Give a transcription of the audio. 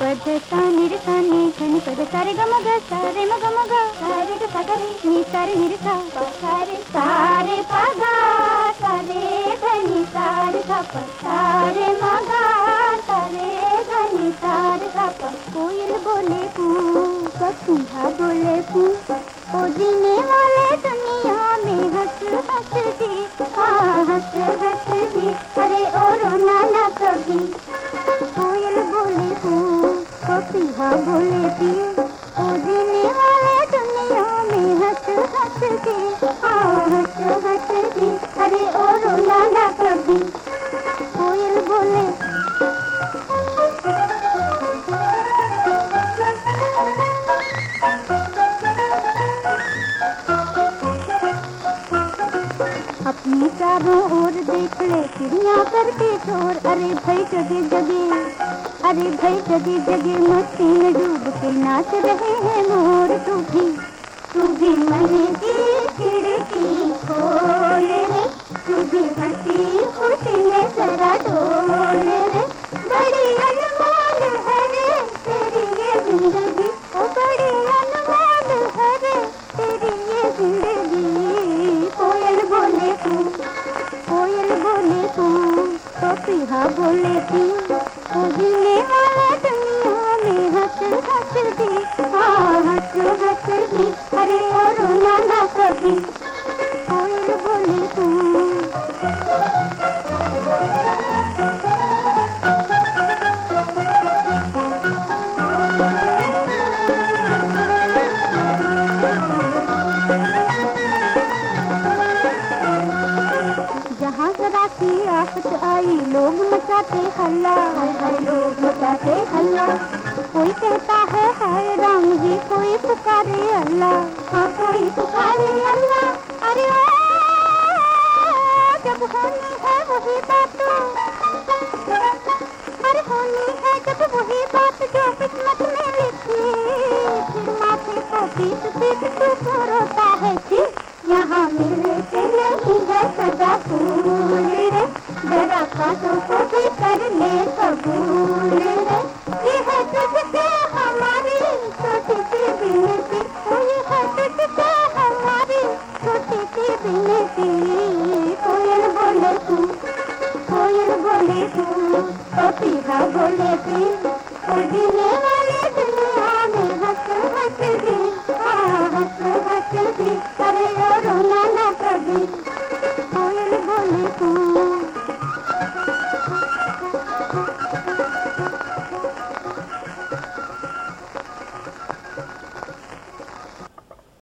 పద సాని రి సాని ధని పద సరి గమ గ సరి మ గమ గ సరి గ సగరి ని సరి ని రి సా సరి సారి పద సరి ధని సారి గ ప సరి మ గ సరి ధని సారి గ ప कोयल बोले पू पखिया बोले पू ओ जीने वाले दुनिया में हंस हंस दी हाँ हंस हंस दी अरे ओ रोना ना कभी कोयल बोले पू ओ जीने वाले दुनिया में हंस हंस के आओ हंस हंस के अरे ओ रोना ना कभी अपनी चारों ओर देख ले, चिड़िया करके शोर अरे भाई, जगे जगे, अरे भाई, जगे जगे मस्ती में डूब के नाच रहे हैं मोर। तू भी तू भी मन की खिड़की खोल रे तू भी हँसी खुशी में जरा डोल रे बड़ी अनमोल है रे, तेरी ये ज़िंदगी तो बोले तू ओ जीने वाला दुनिया में हंस हंस दे। हाँ हंस हंस दे। अरे, और रोना ना कभी जरा की आफत आई, लोग मचाते हल्ला। लोग मचाते हल्ला। कोई कहता है, हाय, राम जी कोई पुकारे अल्लाह। हाँ कोई पुकारे अल्लाह। अरे जब होनी है वही बात अरे होनी है जब वही बात जो किस्मत में लिखी। फिर माथे को पीट पीट तो पीछा बोले फिर उड़ने वाले दुनिया